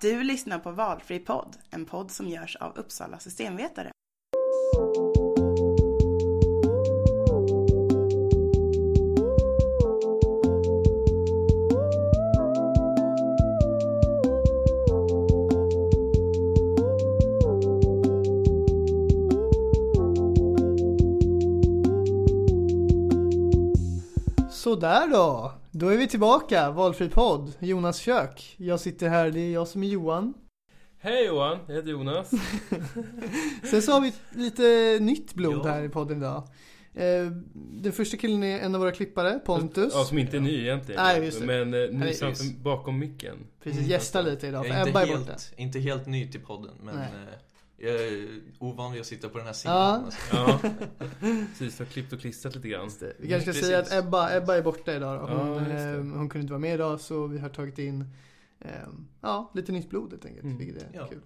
Du lyssnar på Valfri podd, en podd som görs av Uppsala systemvetare. Sådär då. Då är vi tillbaka. Valfri podd. Jonas kök. Jag sitter här. Det är jag som är Johan. Hej Johan, jag heter Jonas. Sen så har vi lite nytt blod Ja. här i podden idag. Eh, Den första killen är en av våra klippare, Pontus. Ja, som inte är ny egentligen. Nej, just det. Men eh, Nej, ny framför, bakom micken. Precis, gästar lite idag. För Ebba inte är borta. helt, inte helt ny till podden, men Nej. Jag är ovan vid att sitta på den här sidan. Ja. Alltså. Ja, precis. Har klippt och klistrat lite grann. Vi kanske ska Precis. säga att Ebba, Ebba är borta idag. Ja, Hon, just det. eh, hon kunde inte vara med idag så vi har tagit in eh, ja, lite nytt blod helt enkelt. Mm. Vilket är Ja. kul.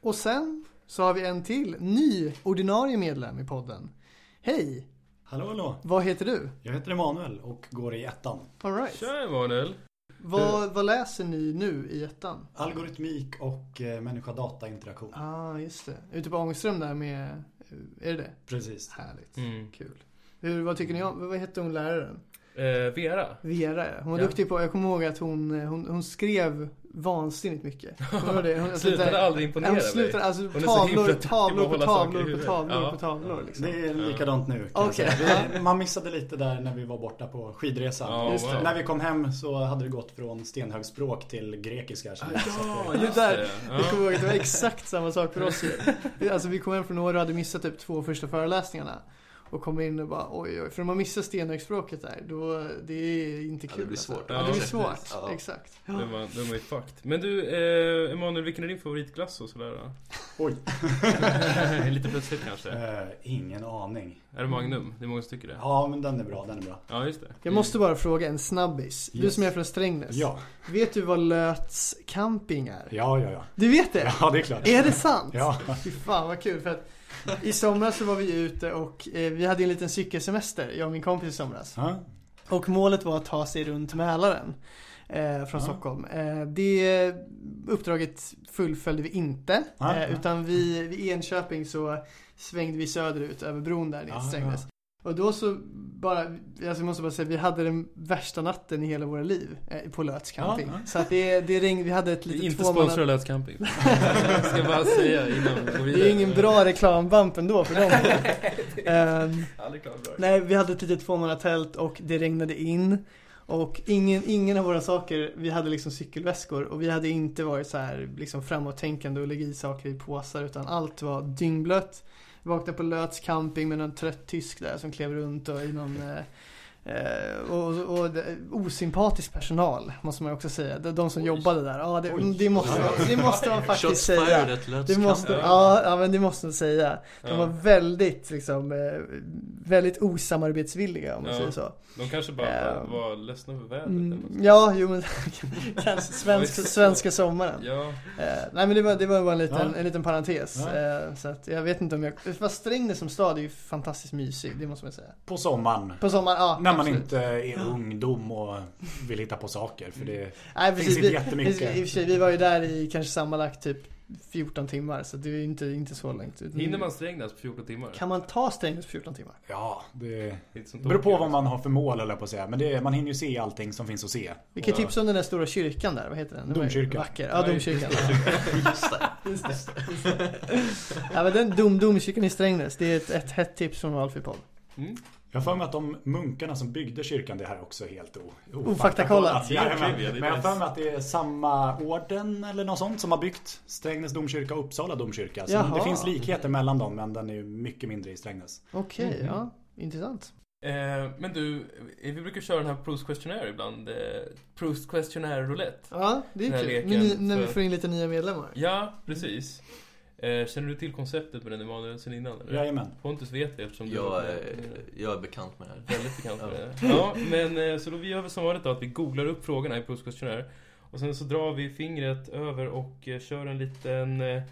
Och sen så har vi en till ny ordinarie medlem i podden. Hej! Hallå hallå, Vad heter du? jag heter Emanuel och går i ettan. All right. Tja Emanuel. Vad, vad läser ni nu i ettan? Algoritmik och eh, människa-data-interaktion. Ah, just det. Ute på Ångström där med, eh, är det det? Precis. Härligt. Mm. Kul. Hur, vad tycker ni om, vad hette hon läraren? Eh, Vera. Vera ja. Hon var Ja. duktig på, jag kommer ihåg att hon, eh, hon, hon skrev vansinnigt mycket. Det? Hon, alltså, Slutade där- aldrig imponera Hon slutade, mig. alltså Hon är så tavlor, duktig på tavlor på tavlor på tavlor Ja. på tavlor liksom. Det är likadant nu. Det- Man missade lite där när vi var borta på skidresan. Det. wow. När vi kom hem så hade det gått från stenhögspråk till grekiska. Så Ja, just Det där- det. Jag Ja. kommer ihåg att det var exakt samma sak för oss Alltså vi kom hem från Åre och hade missat typ två första föreläsningarna. Och kom in och bara oj oj, för om man missar stenhögspråket där, då, det är inte Ja, kul. det blir alltså. svårt. Ja, det blir Ja, svårt. Ja. Exakt. Den var, den var ju fucked. Men du, eh, Emanuel, vilken är din favoritglass och sådär då? Oj, Lite plötsligt kanske. eh, ingen aning. Är det Magnum? Det är många som tycker det. Ja, men den är bra, den är bra. Ja, just det. Jag måste bara fråga en snabbis. Du Yes. som är från Strängnäs. Ja, Vet du vad Löts camping är? ja, ja. Ja, Du vet det? ja det är klart. Är det sant? Ja, Fy fan vad kul för att i somras så var vi ute och eh, vi hade en liten cykelsemester, jag och min kompis i somras. ja. Och målet var att ta sig runt Mälaren. Eh, från Ja. Stockholm. Eh, det uppdraget fullföljde vi inte. Ja. utan vi, vid Enköping så svängde vi söderut över bron där ner till Strängnäs. Och då så bara, alltså jag måste bara säga, vi hade den värsta natten i hela våra liv eh, på Löts camping. Ja, ja. Så att det, det ring, vi hade ett litet inte av Löts Camping. Ska jag bara säga innan vi går vidare. Det är ingen bra reklambump ändå för dem. Bra. nej, vi hade ett litet tvåmannatält och det regnade in. Och ingen, ingen av våra saker, vi hade liksom cykelväskor och vi hade inte varit så här liksom framåttänkande och lägga i saker i påsar utan allt var dyngblött. Vaknade på Löts camping med någon trött tysk där som klev runt och i någon eh, eh, eh, och, och, det- osympatisk personal måste man också säga. De, de som Oj. jobbade där. Ja, det, Oj. det, måste, det måste man faktiskt säga. Det måste, ja, ja men det måste man säga. De var väldigt liksom, eh, väldigt osamarbetsvilliga om man Ja. säger så. De kanske bara Ehm. var ledsna över vädret Mm, ja, jo men kanske svenska, sommaren. Ja, Eh, nej men det var, det var bara en liten, Ja. en liten parentes. Ja. Eh, så att jag vet inte om jag, fast Strängnäs som stad är ju fantastiskt mysig, det måste man säga. På sommaren. På sommaren, ja När man absolut. inte är ungdom och vill hitta på saker. För det Nej, finns precis, inte vi, jättemycket. I och för sig, vi var ju där i kanske sammanlagt typ 14 timmar så det är ju inte, inte så långt. hinner man Strängnäs på 14 timmar? Kan man ta Strängnäs på 14 timmar? Ja, det som beror på vad man har för mål eller på att säga. Men det, man hinner ju se allting som finns att se. Vi kan Ja. tipsa om den där stora kyrkan där, vad heter den? Domkyrkan. Vacker. Ja, domkyrkan. Just det. Just det. ja, men den dom, domkyrkan i Strängnäs, det är ett, ett hett tips från Valfri podd. Mm. Jag har för mig att de munkarna som byggde kyrkan, det här är också helt Ofaktakollat. Men jag har för mig att det är samma orden eller något sånt som har byggt Strängnäs domkyrka och Uppsala domkyrka. Så Jaha. det finns likheter mellan dem men den är ju mycket mindre i Strängnäs. Okej, Mhm. ja. Intressant. Eh, men du, eh, vi brukar köra den här Proust Questionnaire ibland. Eh, Proust Questionnaire Roulette. Ja, det är kul. leken Men ni, när vi får in lite nya medlemmar. Ja, precis. Eh, känner du till konceptet med den Emanuel sen innan? Eller? Jajamän. Pontus vet det eftersom du Jag är, jag är bekant med det här. väldigt bekant med det. Ja, men eh, så då vi gör som vanligt då att vi googlar upp frågorna i Questionnaire. Och sen så drar vi fingret över och eh, kör en liten eh,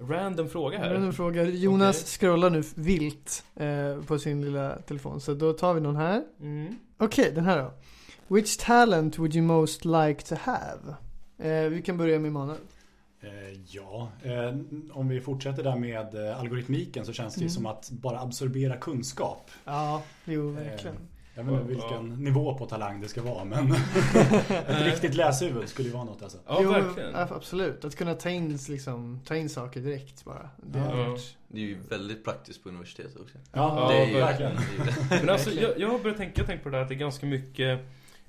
random fråga här. Men frågar Jonas Okej. scrollar nu vilt eh, på sin lilla telefon. Så då tar vi någon här. Mm. Okej, den här då. Which talent would you most like to have? Eh, vi kan börja med Emanuel. Eh, Ja, eh, om vi fortsätter där med eh, algoritmiken så känns det ju Mm. som att bara absorbera kunskap. Ja, jo verkligen. Jag vet inte vilken ja. nivå på talang det ska vara men ett riktigt läshuvud skulle ju vara något alltså. Ja, jo, verkligen. absolut. Att kunna ta in, liksom, ta in saker direkt bara. Det Ja. varit... Det är ju väldigt praktiskt på universitetet också. Ja, Ja, är verkligen. verkligen. Men alltså, jag, jag har börjat tänka, jag tänker på det här att det är ganska mycket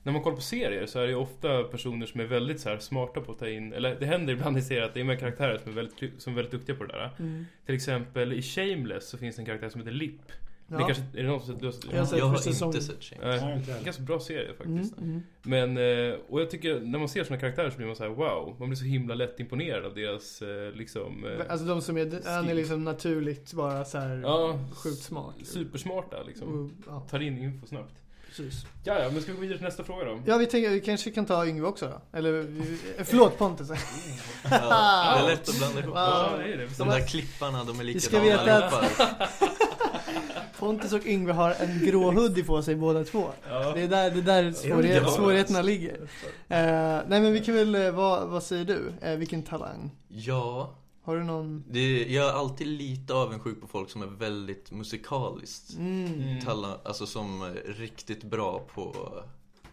när man kollar på serier så är det ju ofta personer som är väldigt så här smarta på att ta in, eller det händer ibland i serier att det är med karaktärer som är väldigt, som är väldigt duktiga på det där. Mm. Till exempel i Shameless så finns det en karaktär som heter Lip. Det Ja. är, kanske, är det någon som... Du, Jag har sett Jag har inte sett Shane. Nej, en ganska bra serie Mm, faktiskt. mm. Men, eh, och jag tycker när man ser såna karaktärer så blir man så här: wow, man blir så himla lätt imponerad av deras eh, liksom... Eh, Alltså de som är, han är liksom naturligt bara så här ja, sjukt smart. Supersmarta liksom. Ja, Tar in info snabbt. Precis. Ja, ja, men ska vi gå vidare till nästa fråga då? Ja, vi tänker vi kanske kan ta Yngve också då. Eller, vi- förlåt Pontus. Ja, det är lätt att blanda ihop. Ja. Ja, det är det. De där klipparna, de är Vi ska likadana veta att- allihopa. Pontus och Yngve har en grå hoodie på sig båda två. Ja. Det är där, det är där svårighet, Ja. svårigheterna ligger. Eh, nej men vi kan väl, eh, vad, vad säger du? Eh, vilken talang? Ja, Har du någon? det, jag är alltid lite avundsjuk på folk som är väldigt musikaliskt Mm. Mm. talang, alltså som är riktigt bra på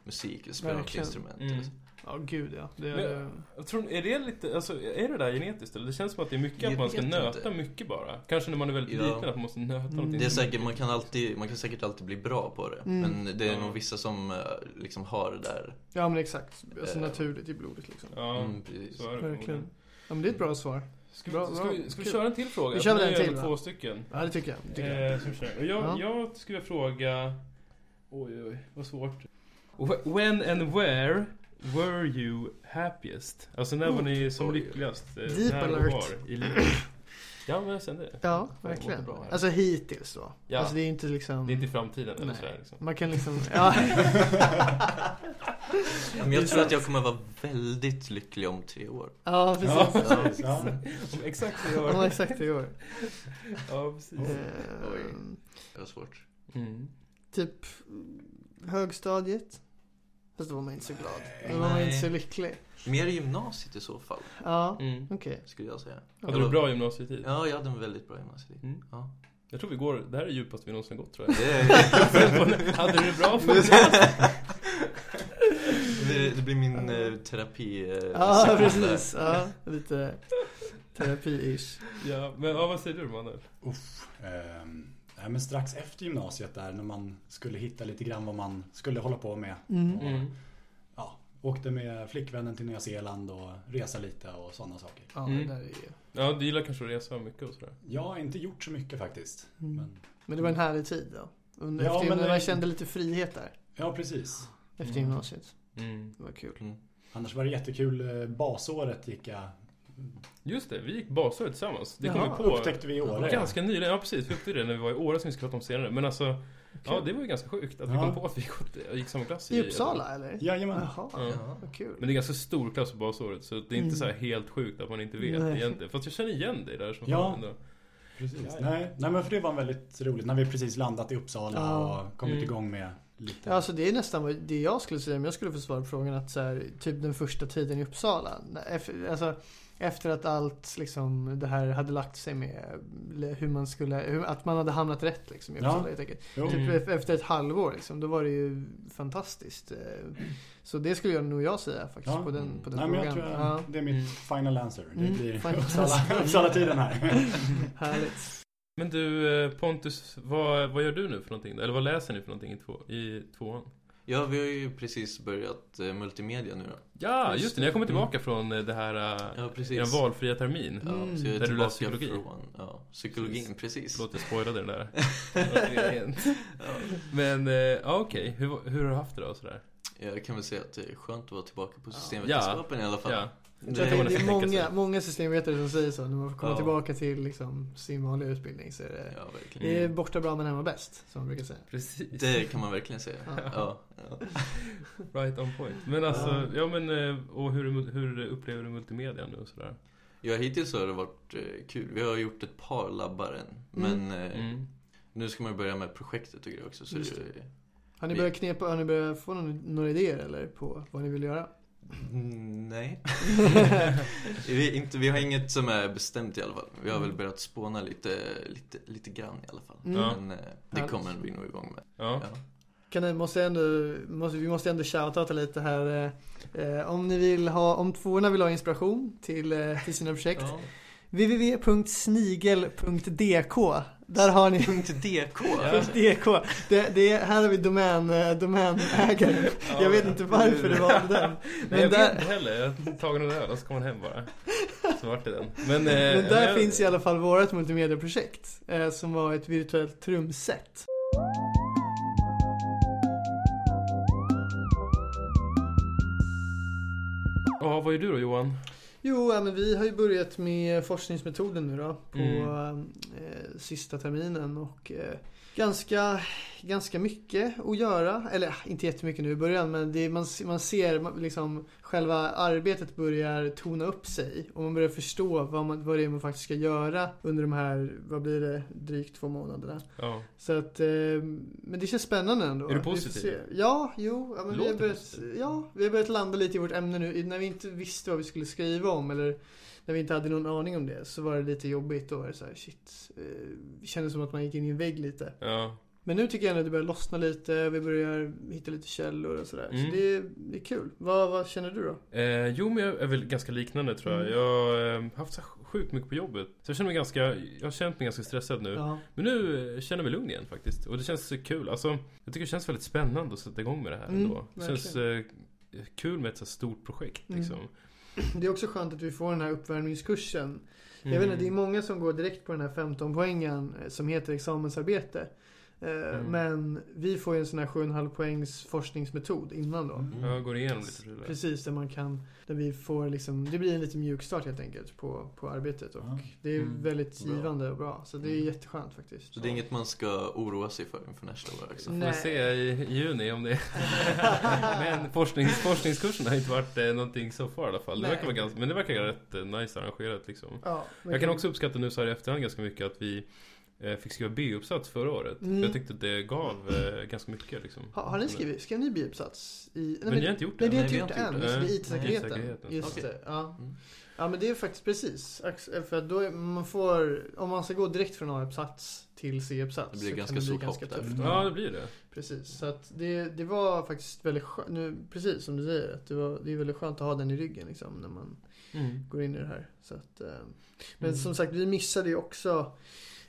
musik, spela något instrument. Mm. eller så. Ja gud ja. Det, Men- Jag tror, är det lite, alltså, är det där genetiskt eller? Det känns som att det är mycket Jag att man ska nöta inte. mycket bara. Kanske när man är väldigt Ja. liten att man måste nöta Mm. någonting. Det är säkert, man kan, alltid, man kan säkert alltid bli bra på det. Mm. Men det är Ja. nog vissa som eh, liksom har det där. ja men exakt. Alltså Eh. naturligt i blodet liksom. Ja, Mm, precis. så är det Verkligen. Ja men det är ett bra svar. Ska, Bra, vi, ska, bra. vi, ska vi köra en till fråga? Vi kör en till, två stycken. Ja det tycker jag. Det tycker jag. Eh, jag, Ja. jag skulle fråga... Oj, oj, vad svårt. Wh- When and where were you happiest? Alltså när var ni som Oj. lyckligast? Eh, Deep när alert. var i livet? Ja, men jag kände det. Ja, Det verkligen. bra här. Alltså hittills då. Ja. Alltså det är inte liksom... Det är inte i framtiden eller sådär liksom. Man kan liksom, ja. Ja, men jag tror att jag kommer vara väldigt lycklig om tre år. ja precis. Ja. Ja. Om exakt det Ja, gör. exakt det går. Ja, precis. Eh, Det var svårt. Mm. typ högstadiet. Fast då var man inte så glad. Nej. Då var man Nej. inte så lycklig. Mer i gymnasiet i så fall, Ja, Mm. okej. skulle jag säga. Hade du bra gymnasietid? Ja, jag hade en väldigt bra gymnasietid. Mm. Ja. Jag tror vi går, det här är djupast vi någonsin gått tror jag. Det, är, Hade du det bra för det, det blir min eh, terapi eh, Ja, där. precis. Ja, lite terapi-ish. Ja, men ja, vad säger du Manuel? Uff, ehm, nej, men strax efter gymnasiet där när man skulle hitta lite grann vad man skulle hålla på med. Mm. Och, ja, åkte med flickvännen till Nya Zeeland och resa lite och sådana saker. Ja, Mm. det där är ju... Ja, du gillar kanske att resa mycket och sådär? Jag har inte gjort så mycket faktiskt. Mm. Men, Men det var en härlig tid då. Under, Ja, efter, men man kände lite frihet där. ja, precis. Efter Mm. gymnasiet. Mm. Det var kul. Mm. Annars var det jättekul. eh, Basåret gick jag... Just det, vi gick basåret tillsammans. Det kom Jaha. vi på Upptäckte vi i Åre. ganska nyligen. Ja, precis. Vi upptäckte det när vi var i Åre som vi ska prata om senare. Men alltså, ja, det var ju ganska sjukt att vi Ja. kom på att vi gick, gick samma klass I Uppsala eller? Jajamän. Jaha, Ja. vad kul. Men det är ganska stor klass på basåret, så det är inte Mm. så här helt sjukt att man inte vet Nej. egentligen. Fast jag känner igen dig där som Ja. fan ändå. Precis. Ja, ja. Nej, nej, men för det var väldigt roligt när vi precis landat i Uppsala Ja. och kommit Mm. igång med lite... Ja, alltså det är nästan vad det jag skulle säga om jag skulle få svara på frågan att så här, typ den första tiden i Uppsala. Alltså, efter att allt liksom det här hade lagt sig med hur man skulle, hur, att man hade hamnat rätt liksom i Ja. Helt enkelt. Typ Mm. ef- efter ett halvår liksom, då var det ju fantastiskt. eh. Så det skulle jag nog jag säga faktiskt Ja. på den, på den Nej, men jag frågan. tror ja, jag, det är mitt Mm. final answer. Det Mm, blir answer. Uppsala-tiden här. härligt. Men du eh, Pontus, vad, vad gör du nu för någonting? Eller vad läser ni för någonting i, två, i tvåan? Ja, vi har ju precis börjat eh, multimedia nu då. Ja, Just just det. Ni har kommit tillbaka från eh, det här, eh, Ja, precis. er valfria termin. Ja, Mm. så jag är Där du läser psykologi. från ja, psykologin, precis. Förlåt, jag spoilade den där. Ja, Ja. Men, eh, ja okej. Hur, hur har du haft det då sådär? Jag kan väl säga att det är skönt att vara tillbaka på Ja. systemvetenskapen i alla fall. Ja. Det man att det, är många, många systemvetare som säger så. När man får komma Ja. tillbaka till liksom, sin vanliga utbildning så är det, Ja, det är borta bra men hemma bäst. Som man brukar säga. Precis. Det kan man verkligen säga. Ja. Ja, ja. Right on point. Men alltså, Ja. ja men, eh, och hur, hur upplever du multimedia nu och sådär? ja, hittills har det varit eh, kul. Vi har gjort ett par labbar än. Men eh, Mm. nu ska man ju börja med projektet och grejer också. Så det, Har ni börjat knepa, har ni börjat få någon, några idéer eller på vad ni vill göra? Mm, Nej. vi, inte, vi har inget som är bestämt i alla fall. Vi har väl börjat spåna lite, lite, lite grann i alla fall. Mm. Men eh, det kommer vi nog igång med. Ja. Ja. Kan jag, måste ändå, måste, vi måste ändå shoutouta lite här. Eh, eh, om ni vill ha, om tvåorna vill ha inspiration till, eh, till sina projekt. Ja. www.snigel.dk Där har ni DK. .dk. Det, det, här har vi domän, eh, domänägaren. Jag vet inte varför det var den. Nej, jag Men vet där, inte heller. Jag har tagit en öl och så kom man hem bara. Så vart det den. Men, eh, men där jag- finns i alla fall vårt multimediaprojekt. Eh, som var ett virtuellt trumset. Ja, vad är du då Johan? Jo, ja, men vi har ju börjat med forskningsmetoden nu då på Mm. eh, sista terminen och eh, ganska, ganska mycket att göra. Eller inte jättemycket nu i början men det, man, man ser liksom själva arbetet börjar tona upp sig och man börjar förstå vad, man, vad det är man faktiskt ska göra under de här, vad blir det, drygt två månaderna. Ja. Så att, eh, men det känns spännande ändå. Är du positiv? Ja, jo. Ja, men vi har, börjat, ja, vi har börjat landa lite i vårt ämne nu. När vi inte visste vad vi skulle skriva om eller när vi inte hade någon aning om det så var det lite jobbigt. Då var det så här, shit. Eh, det kändes som att man gick in i en vägg lite. Ja. Men nu tycker jag ändå att det börjar lossna lite. Vi börjar hitta lite källor och sådär. Mm. Så det, är- det är kul. Vad, vad känner du då? Eh, jo, men jag är väl ganska liknande tror jag. Mm. Jag har eh, haft så sjukt mycket på jobbet. Så jag känner mig ganska, jag har känt mig ganska stressad nu. Ja. Men nu eh, känner jag mig lugn igen faktiskt. Och det känns så kul. Alltså, jag tycker det känns väldigt spännande att sätta igång med det här Mm, ändå. Det känns eh, kul med ett så stort projekt Mm. liksom. Det är också skönt att vi får den här uppvärmningskursen. Jag vet Mm. inte, det är många som går direkt på den här 15 poängen eh, som heter examensarbete. Eh, Mm. Men vi får ju en sån här 7,5 poängs forskningsmetod innan då. Mm. Jag går igenom lite prylar. Precis, där man kan, där vi får liksom, det blir en liten mjukstart helt enkelt på, på arbetet och Ja. det är Mm. väldigt Bra. givande och bra. Så det är Mm. jätteskönt faktiskt. Så det är inget man ska oroa sig för inför nästa år också. Så får Nej. vi se i juni om det Men forsknings, forskningskursen har inte varit eh, någonting så far i alla fall. Det verkar vara ganska, men det verkar rätt eh, nice arrangerat liksom. Ja, Jag kan också uppskatta nu så här i efterhand ganska mycket att vi eh, fick skriva B-uppsats förra året. Mm. För jag tyckte att det gav eh, ganska mycket liksom. Har, har ni skrivit, skrev ni biuppsats? I, Men ni har inte gjort det? Nej, det har Nej, inte vi har gjort inte än. Just det. det, Nej. IT-säkerheten. IT-säkerheten. Just det, ja. Mm. Ja men det är faktiskt precis. För då är, man får, om man ska gå direkt från A-uppsats till C-uppsats. Det blir så ganska det stort ganska hopp tufft. Ja, det blir det. Precis, så att det, det var faktiskt väldigt skönt, nu, precis som du säger, att det, var, det är väldigt skönt att ha den i ryggen liksom när man Mm. går in i det här. Så att, eh, men Mm. som sagt, vi missade ju också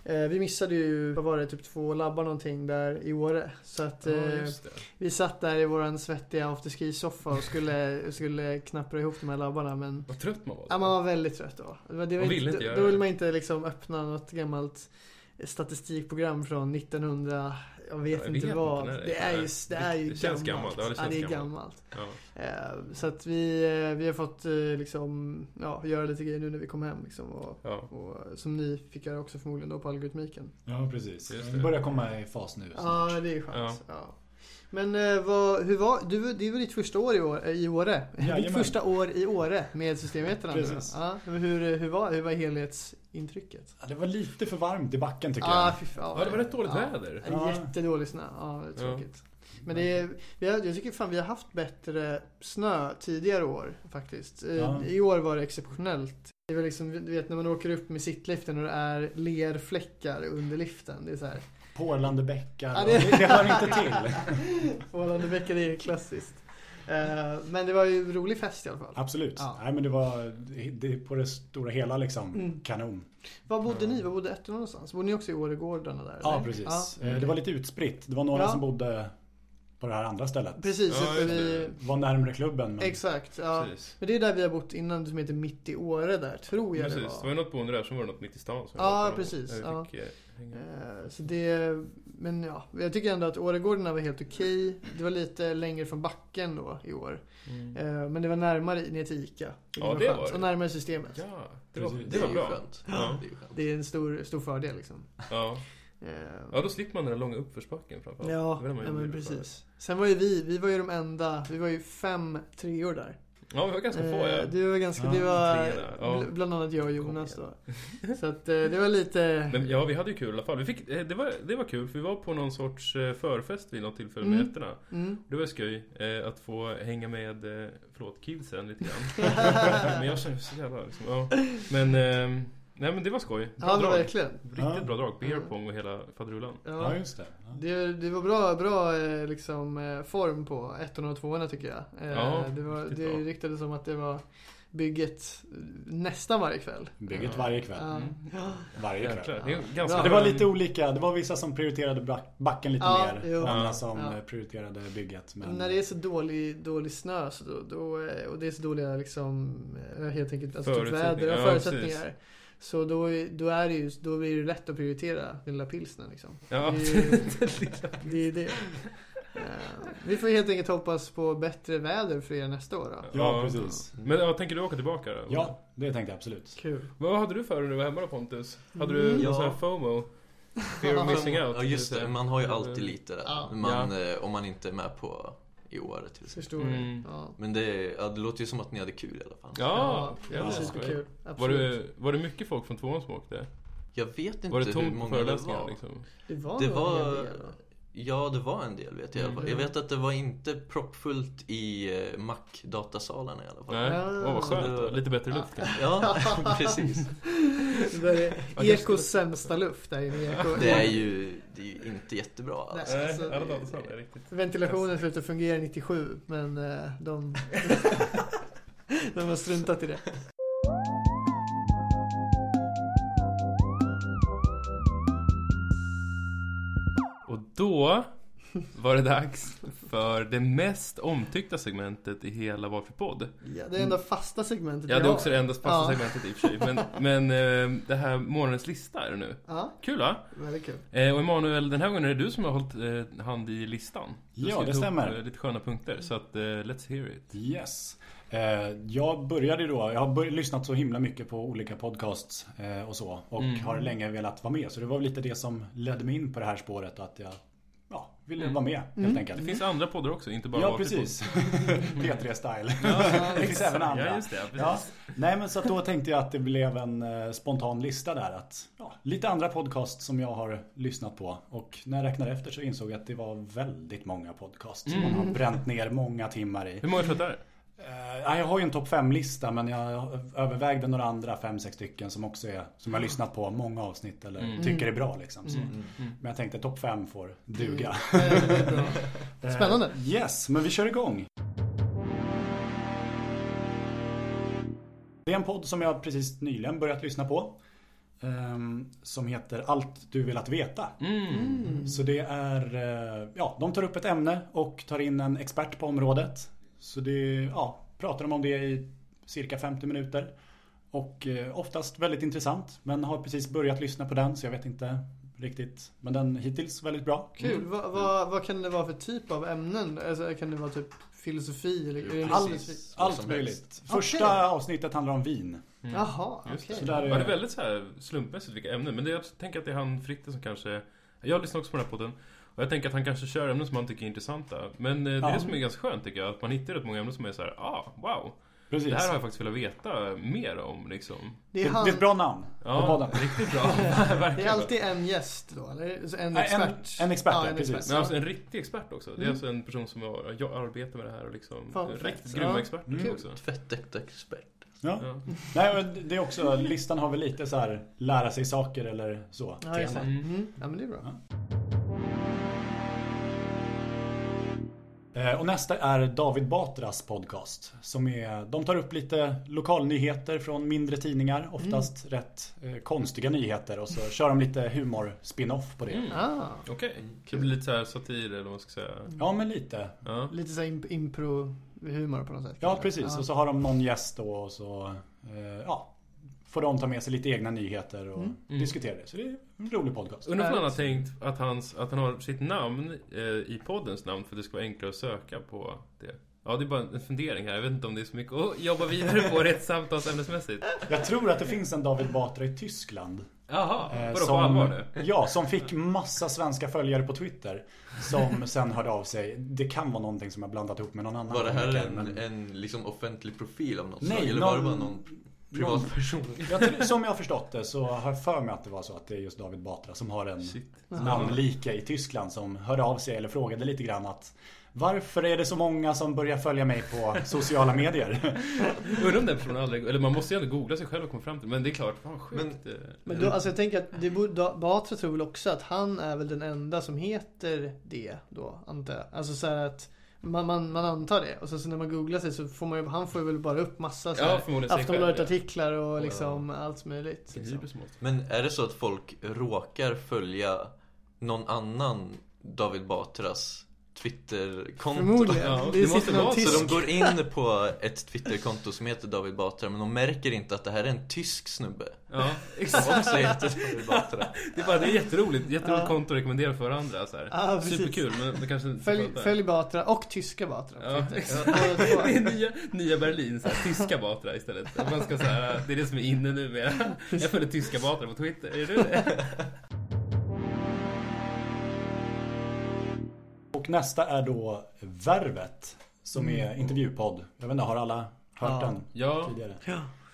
vi missade ju, vad var det, typ två labbar någonting där i Åre. Så att eh, det. vi satt där i våran svettiga afterski-soffa och skulle, skulle knappra ihop de här labbarna men Vad trött man var. Ja, man var väldigt trött då. Det var, det var ville inte, inte då vill det. man inte liksom öppna något gammalt statistikprogram från 1900, jag vet Jag inte vet vad. inte det det är. är ju, det är ju Det känns gammalt. gammalt. Ja, det Ja, känns det är gammalt. Eh, Så att vi, eh, vi har fått eh, liksom, ja, göra lite grejer nu när vi kom hem liksom. Och, Ja. och, som ni fick göra också förmodligen då på algoritmiken. Ja, precis. Vi det. börjar komma i fas nu snart. Ja, det är skönt. Ja. Men eh, vad, hur var, du, det var ditt första år i, år, i Åre. Ditt Jajamän. första år i Åre med systemvetarna. Precis. Ja, hur, hur, var, hur var helhetsintrycket? Ja, det var lite för varmt i backen tycker Ah, jag. fan. Ja, det var rätt dåligt Ja. väder. Ja. Jättedålig snö. Ja, det är Ja. tråkigt. Men det är, vi har, jag tycker fan vi har haft bättre snö tidigare år faktiskt. Eh, Ja. I år var det exceptionellt. Det var liksom, du vet när man åker upp med sittliften och det är lerfläckar under liften. Det är så här. Porlande bäckar. Ja, det- det... hör inte till. Ålandebäcka, det är klassiskt. Eh, Men det var ju en rolig fest i alla fall. Absolut. Ja. Nej men det var det, på det stora hela liksom Mm. kanon. Var bodde ni? Var bodde ettorna någonstans? Bodde ni också i Åregårdarna där? Ja eller? precis. Ja. Eh, Det var lite utspritt. Det var några Ja. som bodde på det här andra stället. Precis, Ja, vid... Var närmare klubben. Men... Exakt, ja. Precis. Men det är där vi har bott innan som heter Mitt i Åre där, tror jag Precis. det Det var. var ju något boende där, som var något mitt i stan. som Ja, var precis, vi fick, eh, Så det, men ja, jag tycker ändå att Åregårdarna var helt okej. Det var lite längre från backen då i år. Mm. Eh, Men det var närmare ner till ICA. Ja, det skönt. var det. Och närmare systemet. Ja, det var, Precis. det var är ju bra. skönt. Ja. Det är. Det en stor, stor fördel liksom. Ja. Eh, ja, då slipper man den där långa uppförsbacken framförallt. Ja, Det ja men precis. Sen var ju vi, vi var ju de enda, vi var ju fem treor där. Ja, vi var ganska få ja. Eh, Du var ganska, Ja, det var ja. bl- bland annat jag och Jonas då. Så att eh, det var lite... Men ja, vi hade ju kul i alla fall. Vi fick, eh, det, var, det var kul, för vi var på någon sorts förfest vid något tillfälle med Mm. ettorna. Mm. Det var skoj att få hänga med, förlåt, kidsen lite grann. men jag känner så jävla liksom, ja. Men, eh, nej men det var skoj. Bra Ja, det drag. verkligen. Riktigt Ja. bra drag. Beer Ja. pong och hela faderullan. Ja, Ja. just det. Ja. Det, det var bra, bra eh, liksom, eh, form på ettorna och tvåorna tycker jag. Eh, Ja, det var, riktigt det bra. riktade som att det var bygget nästan varje kväll. Bygget varje kväll. Ja. Mm. Varje kväll. det är ganska Bra. Det var lite olika. Det var vissa som prioriterade back- backen lite Ja, mer. jo. Och andra Ja. som Ja. prioriterade bygget. Men... När det är så dålig, dålig snö så då, då, och det är så dåliga liksom, helt enkelt alltså typ väder och ja, förutsättningar. Så då, är- då, är det ju, då blir det lätt att prioritera den lilla pilsnen liksom. Ja. Det är ju det. Är det. Eh, vi får helt enkelt hoppas på bättre väder för er nästa år då. Ja, precis. Men ja, tänker du åka tillbaka då? Ja, det tänkte jag absolut. Kul. Vad hade du för dig när du var hemma då Pontus? Hade du Mm. någon Ja. sån här FOMO? Fear of missing out? Ja just det, man har ju alltid lite där. Ja. Man, eh, Om man inte är med på i år till exempel. Förstår Mm. Ja. Men det, ja, det låter ju som att ni hade kul i alla fall. Ja, ja, var det är skoj. superkul. Var det, var det mycket folk från tvåan som åkte? Jag vet inte Var det hur många det var. liksom? Det var, Det var- Ja, det var en del vet jag i alla fall. Mm. Jag vet att det var inte proppfullt i eh, Mac-datasalarna i alla fall. Nej, Ja. åh vad skönt det- Lite bättre luft kanske. Ja, precis. Det är ekos sämsta luft där inne i eko. Det är ju, det är ju inte jättebra alltså. Nej. Alltså, är riktigt. Ventilationen slutade fungera 97 men eh, de... de har struntat i det. Och då var det dags för det mest omtyckta segmentet i hela Varför podd. Ja, det är enda fasta segmentet Ja, det är också det enda fasta Ja. segmentet i och för sig. Men, men eh, det här morgonens lista är det nu. Ja, Kul va? väldigt kul. Eh, och Emanuel, den här gången är det du som har hållit eh, hand i listan. Du Ja, det stämmer. lite sköna punkter, så att let's hear it. Yes. Eh, Jag började då, jag har lyssnat så himla mycket på olika podcasts eh, och så. Och Mm. har länge velat vara med. Så det var lite det som ledde mig in på det här spåret. Att jag ja, ville Mm. vara med helt Mm. enkelt. Det finns andra poddar också, inte bara Ja, precis. P3 style. Ja, det finns även andra. Ja, just det. Ja, nej men så att då tänkte jag att det blev en eh, spontan lista där att ja, lite andra podcast som jag har lyssnat på och när jag räknade efter så insåg jag att det var väldigt många podcast som man har bränt ner många timmar i. Hur många tror du det är? Ja, jag har ju en topp 5-lista men jag övervägde några andra 5-6 stycken som också är som jag har lyssnat på många avsnitt eller Mm. tycker är bra liksom. Så. Mm. Mm. Men jag tänkte topp 5 får duga. Bra. Eh, Spännande. Yes, men vi kör igång. Det är en podd som jag precis nyligen börjat lyssna på. ehm, Som heter Allt du vill att veta. Mm. Så det är, eh, ja, de tar upp ett ämne och tar in en expert på området. Så det, ja, pratar de om det i cirka 50 minuter. Och eh, oftast väldigt intressant. Men har precis börjat lyssna på den så jag vet inte riktigt. Men den hittills väldigt bra. Kul. Vad, vad, vad kan det vara för typ av ämnen? Alltså, kan det vara typ filosofi eller? Allt, allt möjligt. helst. Första Okej. avsnittet handlar om vin. Mm. Jaha, okej. Är- Ja, det är väldigt så här slumpmässigt vilka ämnen. Men det, jag tänker att det är han Fritte som kanske... Jag lyssnar också på den här podden. Och jag tänker att han kanske kör ämnen som han tycker är intressanta. Men eh, det är Ja. det som är ganska skönt tycker jag. Att man hittar rätt många ämnen som är så här, ah, wow. Precis. Det här har jag faktiskt velat veta mer om liksom. Det är, han, det är ett bra namn på Ja, podden. riktigt bra. det är alltid en gäst då, eller? Så En Nej, en- expert? en expert, ja, en precis. Men alltså en riktig expert också. Det är Mm. alltså en person som har, jag arbetar med det här och liksom... Fan, riktigt fett. grymma Ja. experter Mm. också. Tvättäkta expert. Ja. Ja. Nej, men det är också, listan har väl lite så här lära sig saker eller så. Ja, tema. Mm. Ja, men det är bra. Ja. Och nästa är David Batras podcast. Som är, de tar upp lite lokalnyheter från mindre tidningar. Oftast rätt eh, konstiga nyheter. Och så kör de lite humor-spin-off på det. Mm. Ah, Okej. Det blir lite så här satir eller vad man ska säga. Ja, men lite. Ja. lite såhär imp- impro-humor på något sätt. Ja, precis. Ja. Och så har de någon gäst då och så eh, ja, får de ta med sig lite egna nyheter och Mm. Mm. diskutera det. Så det är en rolig podcast. Undrar om han har tänkt att, hans, att han har sitt namn eh, i poddens namn för att det ska vara enklare att söka på det. Ja, det är bara en fundering här. Jag vet inte om det är så mycket att jobba vidare på rent samtalsämnesmässigt. Jag tror att det finns en David Batra i Tyskland. Jaha, Eh, vadå på allvar nu? Ja, som fick massa svenska följare på Twitter. Som sen hörde av sig. Det kan vara någonting som jag blandat ihop med någon annan. Var det här en, men- en liksom offentlig profil av något Nej, slag? Eller var det någon- bara någon privatperson? Jag tror, som jag har förstått det så har jag för mig att det var så att det är just David Batra som har en namnlika i Tyskland som hörde av sig eller frågade lite grann att varför är det så många som börjar följa mig på sociala medier? Undrar om den personen aldrig... Eller man måste ju ändå googla sig själv och komma fram till Men det är klart, fan sjukt. eh. Men då, alltså jag tänker att det borde, Batra tror väl också att han är väl den enda som heter det då, antar jag. Alltså så här att man, man, man antar det. Och så, så när man googlar sig så får man ju, han får ju väl bara upp massa så Ja, här, förmodligen sig Aftonbladet själv, ja. artiklar och liksom allt möjligt. Liksom. Men är det så att folk råkar följa någon annan David Batras Twitterkonto? Förmodligen. Ja, det det måste vara så. tysk. Så de går in på ett Twitterkonto som heter David Batra men de märker inte att det här är en tysk snubbe Ja, exakt. också. Det är bara, det är jätteroligt. Jätteroligt Ja. konto att rekommendera för andra så här. Ja. Superkul, men, men kanske Följ, följ Batra och tyska Batra. Ja. Det är nya, nya Berlin, så här, tyska Batra istället. Att Man ska så här, det är det som är inne nu med. Jag följer tyska Batra på Twitter, är du det? Och nästa är då Värvet. Som Mm. är intervjupodd. Jag vet inte, har alla hört Ja. den Ja, tidigare?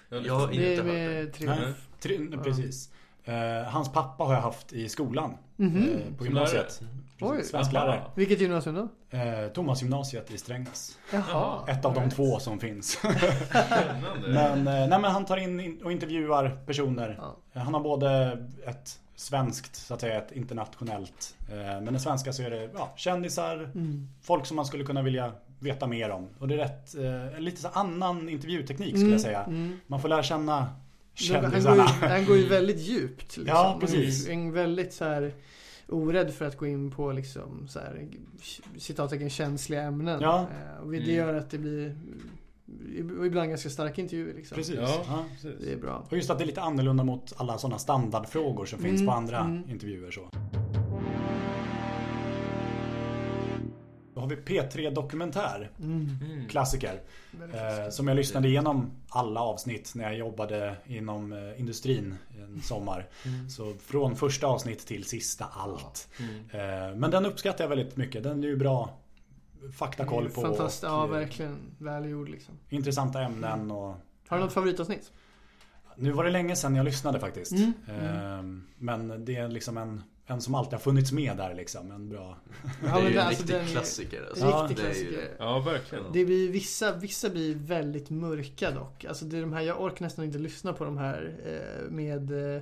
jag Jag har Det inte är hört det. med Triumf. Tre, precis. Eh, hans pappa har jag haft i skolan. Mhm. eh, på gymnasiet. Svensklärare. Vilket gymnasium då? Eh, Thomasgymnasiet i Strängnäs. Jaha. Ett av de två som finns. Men, nej, men han tar in och intervjuar personer. Ja. Han har både ett svenskt, så att säga, ett internationellt. Men det svenska så är det ja, kändisar, Mm. folk som man skulle kunna vilja veta mer om. Och det är rätt, lite så annan intervjuteknik skulle Mm, jag säga. mm. Man får lära känna Han går, kändisarna. ju, han går ju väldigt djupt. Liksom. Ja, precis. En väldigt så här orädd för att gå in på liksom så här citattecken känsliga ämnen. Ja. Eh, Och det Mm. gör att det blir och ibland ganska starka intervjuer liksom. Precis. Ja, Ja. precis. Det är bra. Och just att det är lite annorlunda mot alla sådana standardfrågor som finns Mm, på andra mm. intervjuer. Så. Då har vi P3 Dokumentär, Mm. Klassiker. Eh, som jag lyssnade igenom alla avsnitt när jag jobbade inom eh, industrin en sommar. Mm. Så från första avsnitt till sista allt. Mm. Eh, men den uppskattar jag väldigt mycket. Den är ju bra faktakoll på. Fantastiskt. Ja, verkligen. Välgjord liksom. Intressanta ämnen och Har du något favoritavsnitt? Nu var det länge sedan jag lyssnade faktiskt. Mm, Ehm, Men det är liksom en, en som alltid har funnits med där liksom. En bra... Det Ja, är men ju en alltså, riktig den är- klassiker alltså. Ja, Riktig det är ju- klassiker. Ja, verkligen. Det blir vissa, vissa blir väldigt mörka dock. Alltså det är de här, jag orkar nästan inte lyssna på de här eh, med eh,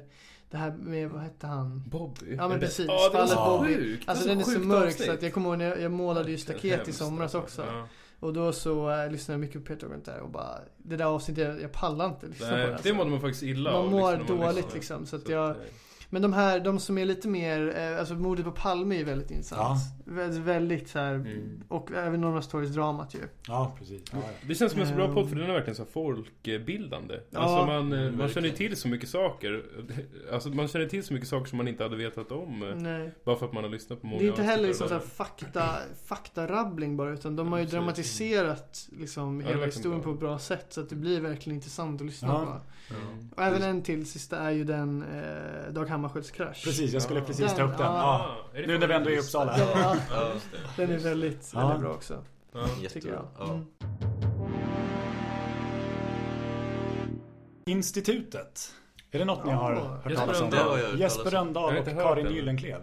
det här med, vad hette han? Bobby? Ja, men Är det- precis. Ja, det Fallet Bobby. sjukt. Det Alltså den är så mörk så att jag kommer ihåg när jag, jag målade ju staket i somras alltså. också. Ja. Och då så eh, lyssnade jag mycket på Peter Dokumentär och bara Det där avsnittet, jag, jag pallar inte lyssna på Nej, det det alltså. mådde man faktiskt illa Man av, mår liksom, man dåligt liksom så att Så jag Men de här, de som är lite mer, eh, alltså mordet på Palme är väldigt intressant. Väldigt, väldigt så här, Mm. och även Norra Stories-dramat ju. Ja, precis. Ja, ja. Det känns som en så bra Ehm. podd för den är verkligen så folkbildande. Ja, alltså man, eh, man verkligen. känner ju till så mycket saker. Alltså man känner till så mycket saker som man inte hade vetat om. eh, Nej. Bara för att man har lyssnat på många Det är inte heller liksom så här fakta, faktarabbling bara utan de har ju dramatiserat liksom Ja, hela historien bra. på ett bra sätt så att det blir verkligen intressant att lyssna Ja. på. Mm. Och även en till sista är ju den eh, Dag Hammarskjölds krasch. Precis, jag skulle Ja. precis ta upp den. Den, Ja. Ah, Nu när vi ändå är i Uppsala. Ja, Ja, just det. den är väldigt, Ja. väldigt bra också. Ja. Tycker Jättebra. jag. Ja. Mm. Institutet. Är det något ni har Ja. hört talas om? Jag Jesper. Rönndahl Jag och Karin. Gyllenklev.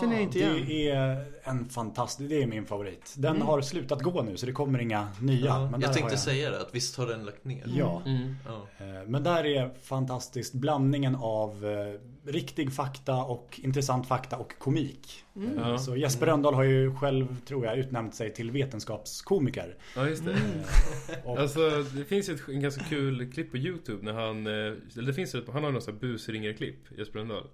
Känner jag inte igen. Det är en fantastisk, det är min favorit. Den Mm. har slutat gå nu så det kommer inga nya. Ja, men jag tänkte har säga det, att visst har den lagt ner? Ja. Mm. Eh, Men där är fantastiskt blandningen av eh, riktig fakta och intressant fakta och komik. Mm. Ja. Så Jesper Rönndahl har ju själv, tror jag, utnämnt sig till vetenskapskomiker. ja, just det. Mm. Och, Alltså det finns ju ett en ganska kul klipp på Youtube när han, eh, eller det finns ett, han har något sånt här busringer-klipp, Jesper Rönndahl.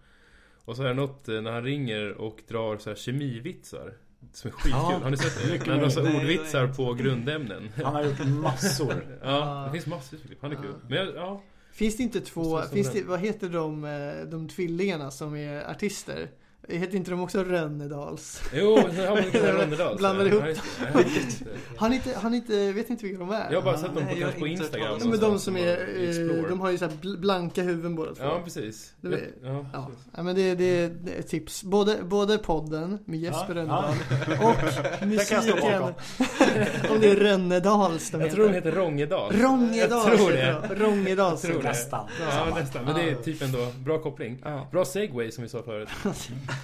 Och så är det något när han ringer och drar så här kemivitsar. Som är skitkul. Ja, har ni sett det? han drar så ordvitsar på grundämnen. han har gjort massor. Ja, det finns massor av klipp. Han är kul. Men jag- ja, Finns det inte två, finns det, vad heter de, eh, de tvillingarna som är artister? Heter inte de också Rönnedals? Jo, nu har man inte Rönnedal. Blandar ihop. ihop. Han inte, han inte, vet inte vilka de är? Jag har bara sett dem på, Nej, på Instagram. Ja, men de som är, eh, de har ju så blanka huvuden båda två. Ja, precis. Det är- Ja, Ja, precis. ja men det, det, det är ett tips. Både, både podden med Jesper Ja, Rönnedal ja. och musiken. Om det är Rönnedals de Jag tror de heter Rångedal. Rångedals Jag tror det. de. Rångedals. Jag tror det. Nästan. Ja, nästan. Men det är typ ändå bra koppling. Ja. Bra segway som vi sa förut.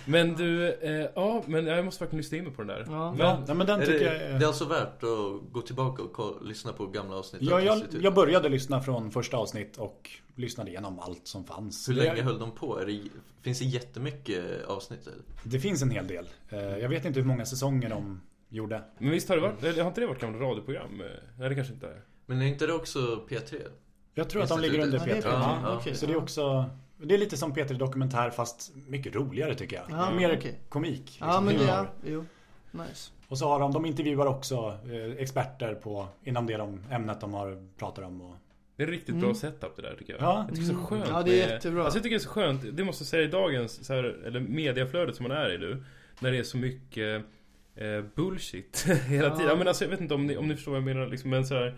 Men du, eh, ja, men jag måste verkligen lyssna in mig på den där. Ja. Men, Ja, men den Är tycker det, jag det är är... alltså värt att gå tillbaka och lyssna på gamla avsnitt av Ja, jag, Institut? jag började lyssna från första avsnitt och lyssnade igenom allt som fanns. Hur länge det, höll de på? Är det, finns det jättemycket avsnitt? Eller? det finns en hel del. Eh, Jag vet inte hur många säsonger de gjorde. men visst har det varit, eller har inte det varit gamla radioprogram? Eh, Nej, det kanske inte är. Men är inte det också P3? Jag tror att de ligger under det är P3. P3. Ja, Ja, ja. okej. Så det är också... Det är lite som P3 Dokumentär fast mycket roligare tycker jag. Ja, Mer okej. komik. Ja liksom, men det är, jo. Nice. Och så har de, de intervjuar också eh, experter på, inom det de, ämnet de har, pratar om. Och, Det är en riktigt Mm. bra setup det där tycker jag. Ja. Jag tycker det är så skönt Ja, det är jättebra. Alltså jag tycker det är så skönt, det måste jag säga i dagens, så här, eller mediaflödet som man är i nu. När det är så mycket eh, bullshit hela Ja. tiden. Ja, men alltså, jag vet inte om ni, om ni förstår vad jag menar liksom, men så här,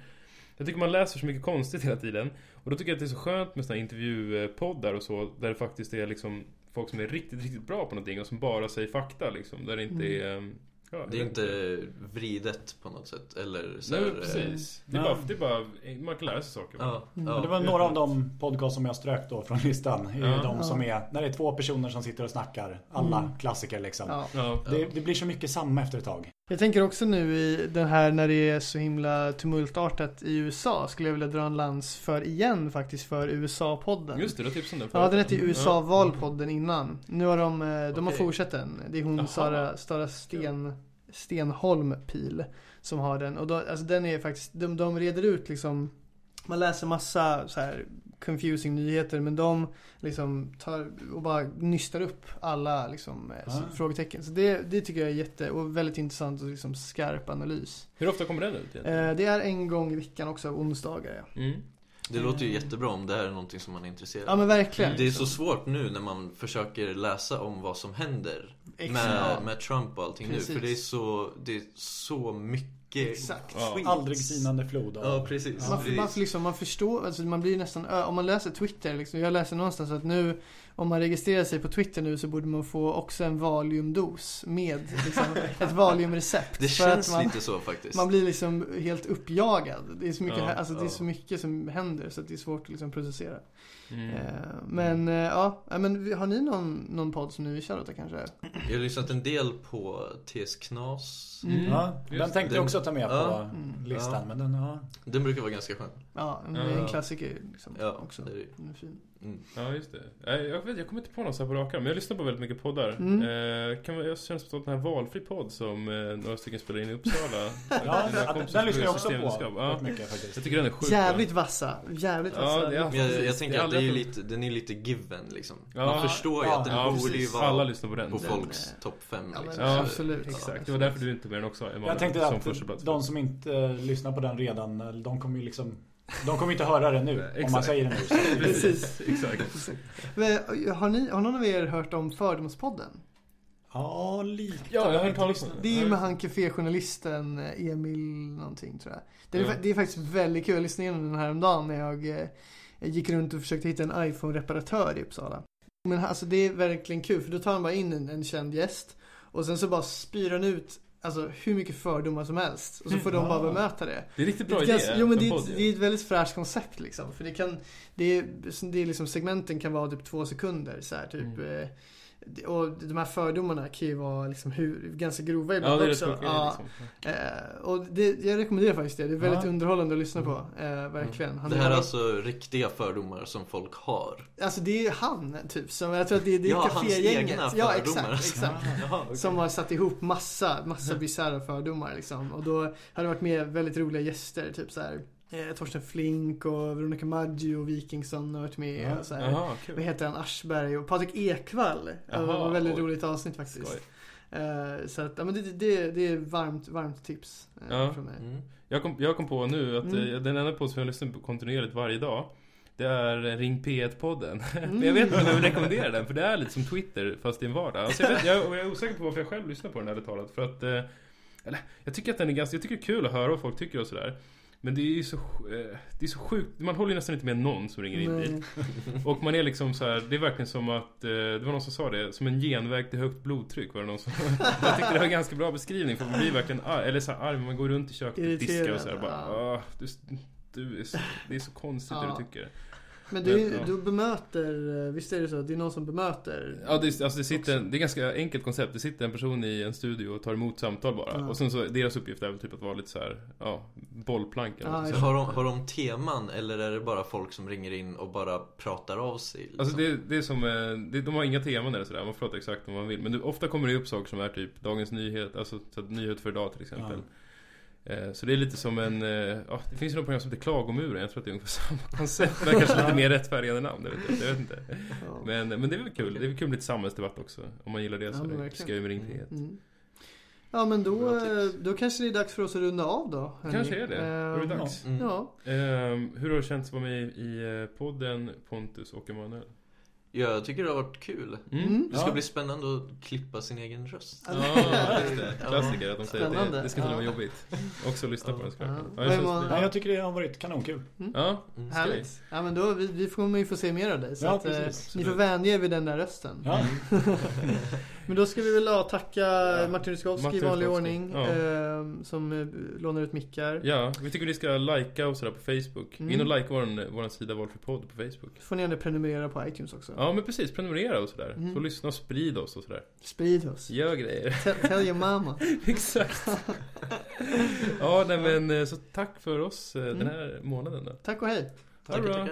Jag tycker man läser så mycket konstigt hela tiden. Och då tycker jag att det är så skönt med såna här intervjupoddar och så. Där det faktiskt är liksom folk som är riktigt, riktigt bra på någonting och som bara säger fakta liksom. Där det inte Mm. är... ehm, Ja, Det är inte vridet på något sätt? Eller så Nej, här, men eh, precis. Det är, Ja. bara, det är bara, man kan lära sig saker. Ja, Mm. ja. Men det var några av de podcast som jag strök då från listan. är Ja. de som är, när det är två personer som sitter och snackar. Alla Mm. klassiker liksom. Ja. Ja. Det, det blir så mycket samma efter ett tag. Jag tänker också nu i den här när det är så himla tumultartat i USA skulle jag vilja dra en lans för igen faktiskt för USA-podden. Just det, du har tipsat om den Ja, den hette Ja. USA-valpodden innan. Nu har de, eh, de har Okej. fortsatt den. Det är hon Jaha. Sara, Sara Sten, Stenholm Pil som har den. Och då, alltså den är faktiskt, de, de reder ut liksom, man läser massa så här confusing nyheter men de liksom tar och bara nystar upp alla liksom, eh, Ah. frågetecken. Så det, det tycker jag är jätte, och väldigt intressant och liksom skarp analys. Hur ofta kommer den ut egentligen? Eh, det är en gång i veckan också, onsdagar ja. Mm. Det låter ju jättebra om det här är någonting som man är intresserad Ja av. men verkligen. Det är så svårt nu när man försöker läsa om vad som händer med, med Trump och allting Precis. nu. För det är så, det är så mycket Exakt. Ja. Aldrig sinande flod. Ja, precis. Man, man, får liksom, man förstår, alltså man blir nästan, om man läser Twitter liksom, jag läser någonstans att nu, om man registrerar sig på Twitter nu så borde man få också en valiumdos med liksom, ett valiumrecept. Det känns man, lite så faktiskt. man blir liksom helt uppjagad. Det är så mycket, Ja, alltså, det är ja. så mycket som händer så att det är svårt att liksom processera. Mm. Eh, men eh, ja, ja, men har ni någon, någon podd som ni vill shouta kanske? Jag har lyssnat en del på TS Knas. Mm. Ja, Just den tänkte jag också ta med Ja. på Mm. listan. Ja. Men den, ja. Den brukar vara ganska skön. Ja, en, Ja. en klassiker liksom, Ja, också. det är det. Den är fin. Mm. Ja, just det. Jag, vet, jag kommer inte på någon så här på rak arm, men jag lyssnar på väldigt mycket poddar. Mm. Eh, kan, jag känns som att den här valfri podd som eh, några stycken spelar in i Uppsala. Ja, den, lyssnar jag också på Ja. mycket faktiskt. Jag tycker den är sjukt Jävligt vassa. Jävligt Ja, vassa. Men jag, precis. jag tänker att det är lite, den är lite given liksom. Ja. Man förstår ju Ja, att den Ja, borde ju vara Alla lyssnar på den. på folks topp fem ja, liksom. Ja, absolut. Exakt, det var därför du inte med den också Emanuel, Jag tänkte som att de som inte eh, lyssnar på den redan, eh, de kommer ju liksom De kommer inte höra det nu, om man Exakt. säger det nu. Precis. Exakt. Men, Har, ni, har någon av er hört om Fördomspodden? Ja, lite. Ja, jag har hört talas om lyssnat. Det är ju med han caféjournalisten eh, Emil någonting tror jag. Det är, Ja. det är faktiskt väldigt kul. Jag lyssnade igenom den här om dagen när jag eh, gick runt och försökte hitta en iPhone-reparatör i Uppsala. Men alltså det är verkligen kul för då tar han bara in en, en känd gäst och sen så bara spyr han ut Alltså hur mycket fördomar som helst och så får de bara bemöta det. Det är riktigt Det bra ett idé. jo men det är, det är ett väldigt fräscht koncept liksom. För det kan, det är, det är liksom segmenten kan vara typ två sekunder så här, typ. Mm. Och de här fördomarna kan ju vara liksom hur, ganska grova Ja, ibland det är rätt också. Ja, Liksom. eh, och det, jag rekommenderar faktiskt det. Det är väldigt Ja. underhållande att lyssna på. Eh, verkligen. Han Det här är har- alltså riktiga fördomar som folk har. Alltså det är han typ. Som jag tror att det är, det är Ja, kafégänget. egna Ja exakt, exakt. Jaha, okej. Som har satt ihop massa, massa bisarra fördomar liksom. Och då har det varit med väldigt roliga gäster. Typ så här. Eh, Torsten Flink och Veronica Maggio och Wikingsson har varit med. Ja. Och så här. Jaha, Vad kul. heter han? Aschberg och Patrik Ekwall. Det var ett väldigt oj. roligt avsnitt faktiskt. Skoj. Eh, så att, ja men det, det, det är varmt, varmt tips. eh, Ja. Från mig. Mm. Jag kom, jag kom på nu att Mm. eh, den enda podd som jag lyssnar på kontinuerligt varje dag Det är Ring P1-podden. Mm. Men jag vet inte om jag vill rekommendera den, för det är lite som Twitter fast i en vardag. Alltså jag, vet, jag, jag är osäker på varför jag själv lyssnar på den ärligt talat. För att, eh, eller jag tycker att den är ganska, jag tycker det är kul att höra vad folk tycker och sådär. Men det är ju så, eh, det är så sjukt, man håller ju nästan inte med någon som ringer in dit. Och man är liksom så här, det är verkligen som att, eh, det var någon som sa det, som en genväg till högt blodtryck var det någon som Jag tyckte det var en ganska bra beskrivning för man blir verkligen arg, eller så här arg, man går runt i köket och diskar och så här, bara, "Åh, du, du är så, det är så konstigt det Ja. du tycker. Men du, Ja. du bemöter, eh, visst är det så? Det är någon som bemöter? Ja, det, är- alltså det sitter, det är ganska enkelt koncept. Det sitter en person i en studio och tar emot samtal bara. Ja. Och sen så, deras uppgift är väl typ att vara lite så här, ja, bollplank eller Ja, ja. Har de, har de teman eller är det bara folk som ringer in och bara pratar av sig? Liksom? Alltså det, det är som, eh, det, de har inga teman eller sådär, man får prata exakt om man vill. Men det, ofta kommer det upp saker som är typ Dagens Nyhet, alltså så att nyhet för idag till exempel. Eh, Så det är lite som en, eh, ja det finns ju något program som heter Klagomuren, jag tror att det är ungefär samma koncept. Men kanske lite mer rättfärdigande namn, jag vet, inte, jag vet inte. Men, men det är väl kul, det är väl kul med lite samhällsdebatt också. Om man gillar det så Ja, är det skoj med Ring P1. Mm. Ja men då, eh, då kanske det är dags för oss att runda av då. hörni. Kanske är det. Var det Eh, dags? Mm. Ja. Ehm, hur har det känts att vara med i eh, podden Pontus och Emanuel? Ja, jag tycker det har varit kul. Mm. Det ska Ja. bli spännande att klippa sin egen röst. Ja, just det. Klassiker att de säger att det, Spännande. det ska till och med vara jobbigt. Också att lyssna på den såklart. Ja. Ja, jag tycker det har varit kanonkul. Ja, Mm. Härligt. Ja men då, vi, vi får ju få se mer av dig. Så Ja, att, eh, precis. ni får vänja er vid den där rösten. Ja. Men då ska vi väl tacka Ja. Martin Ruskowski i vanlig ordning. Ja. Eh, som lånar ut mickar. Ja, vi tycker ni ska likea och sådär på Facebook. Mm. In och like vår, vår sida Valfri podd på Facebook. får ni gärna prenumerera på iTunes också. Ja men precis, prenumerera och sådär. Mm. Så lyssna och sprid oss och sådär. Sprid oss. Gör grejer. Tell, tell your mama. Exakt. ja, nej men eh, så tack för oss eh, den Mm. här månaden då. Tack och hej. Ha det bra.